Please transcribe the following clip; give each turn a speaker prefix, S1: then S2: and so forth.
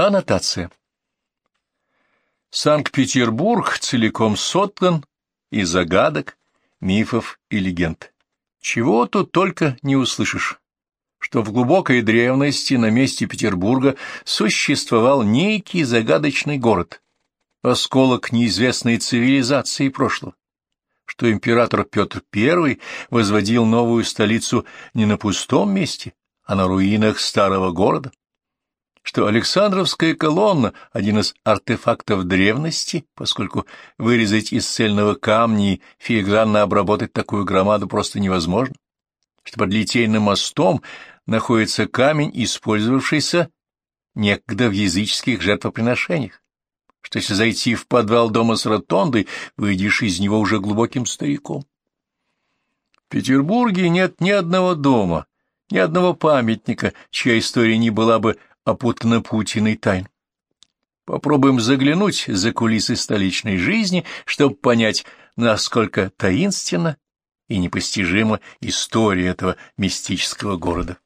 S1: Аннотация. Санкт-Петербург целиком соткан из загадок, мифов и легенд. Чего тут только не услышишь, что в глубокой древности на месте Петербурга существовал некий загадочный город, осколок неизвестной цивилизации прошлого, что император Петр I возводил новую столицу не на пустом месте, а на руинах старого города, что Александровская колонна — один из артефактов древности, поскольку вырезать из цельного камня и филигранно обработать такую громаду просто невозможно, что под Литейным мостом находится камень, использовавшийся некогда в языческих жертвоприношениях, что если зайти в подвал дома с ротондой, выйдешь из него уже глубоким стариком. В Петербурге нет ни одного дома, ни одного памятника, чья история не была бы опутана паутиной тайн. Попробуем заглянуть за кулисы столичной жизни, чтобы понять, насколько таинственна и непостижима история этого мистического города.